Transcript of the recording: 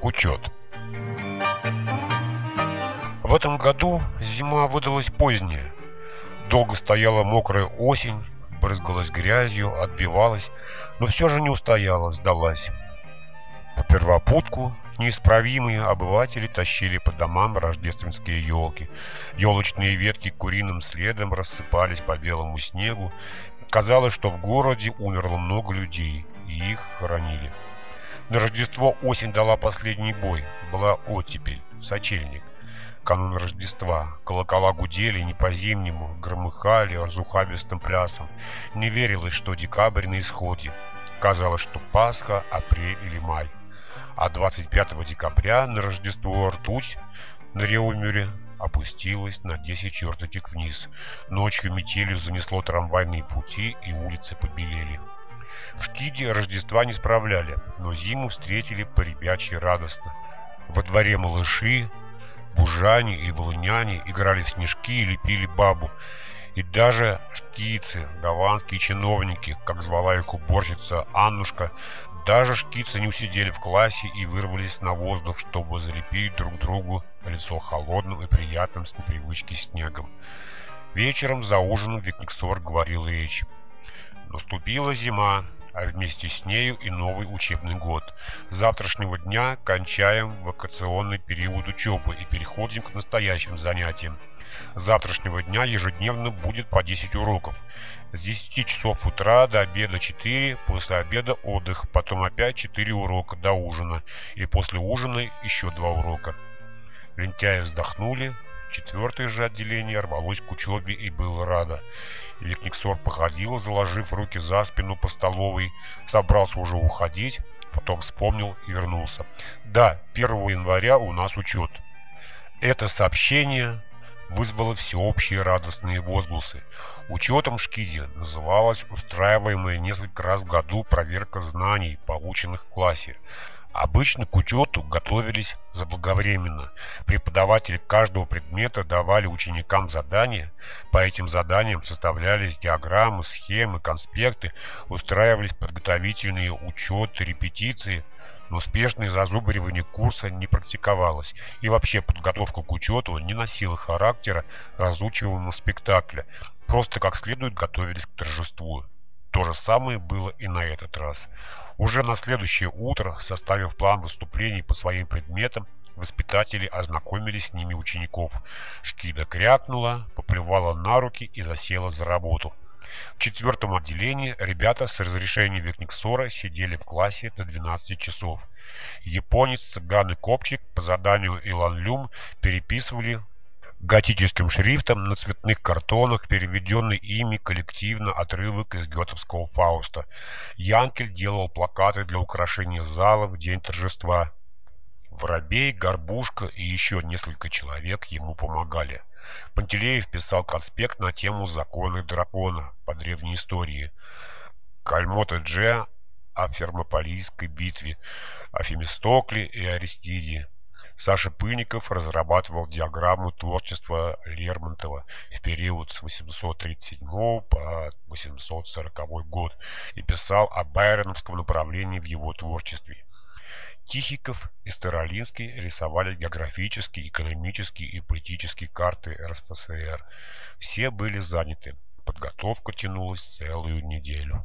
Учет В этом году зима выдалась поздняя. Долго стояла мокрая осень, брызгалась грязью, отбивалась, но все же не устояла, сдалась. По первопутку неисправимые обыватели тащили по домам рождественские елки. Елочные ветки куриным следом рассыпались по белому снегу. Казалось, что в городе умерло много людей, и их хоронили. На Рождество осень дала последний бой. Была оттепель, сочельник. Канун Рождества. Колокола гудели не по-зимнему, громыхали разухабистым плясом. Не верилось, что декабрь на исходе. Казалось, что Пасха, апрель или май. А 25 декабря на Рождество ртуть на Реумюре опустилась на 10 черточек вниз. Ночью метелью занесло трамвайные пути, и улицы побелели. В Шкиде Рождества не справляли, но зиму встретили по-ребячьи радостно. Во дворе малыши, бужане и волыняне играли в снежки и лепили бабу. И даже шкицы, гаванские чиновники, как звала их уборщица Аннушка, даже шкицы не усидели в классе и вырвались на воздух, чтобы залепить друг другу лицо холодным и приятным с непривычки снегом. Вечером за ужином Викниксор говорил речь. Наступила зима, а вместе с нею и новый учебный год. С завтрашнего дня кончаем вакационный период учебы и переходим к настоящим занятиям. С завтрашнего дня ежедневно будет по 10 уроков. С 10 часов утра до обеда 4, после обеда отдых, потом опять 4 урока до ужина и после ужина еще 2 урока. Лентяи вздохнули, Четвертое же отделение рвалось к учебе и было радо. Викниксор походил, заложив руки за спину по столовой, собрался уже уходить, потом вспомнил и вернулся. Да, 1 января у нас учет. Это сообщение вызвало всеобщие радостные возгласы. Учетом Шкиди называлась устраиваемая несколько раз в году проверка знаний, полученных в классе. Обычно к учету готовились заблаговременно. Преподаватели каждого предмета давали ученикам задания. По этим заданиям составлялись диаграммы, схемы, конспекты, устраивались подготовительные учеты, репетиции. Но успешное зазубривание курса не практиковалось, и вообще подготовка к учету не носила характера разучиваемого спектакля, просто как следует готовились к торжеству. То же самое было и на этот раз. Уже на следующее утро, составив план выступлений по своим предметам, воспитатели ознакомились с ними учеников. Шкида крякнула, поплевала на руки и засела за работу. В четвертом отделении ребята с разрешения Викниксора сидели в классе до 12 часов. Японец, цыган и копчик по заданию Илан Люм переписывали готическим шрифтом на цветных картонах, переведенный ими коллективно отрывок из Гетовского Фауста. Янкель делал плакаты для украшения зала в день торжества. Воробей, Горбушка и еще несколько человек ему помогали. Пантелеев писал конспект на тему «Законы дракона» по древней истории. Кальмота Дже о Фермополийской битве, о Фемистокле и Аристиде. Саша Пыльников разрабатывал диаграмму творчества Лермонтова в период с 837 по 840 год и писал о байроновском направлении в его творчестве. Тихиков и Старолинский рисовали географические, экономические и политические карты РСФСР. Все были заняты. Подготовка тянулась целую неделю.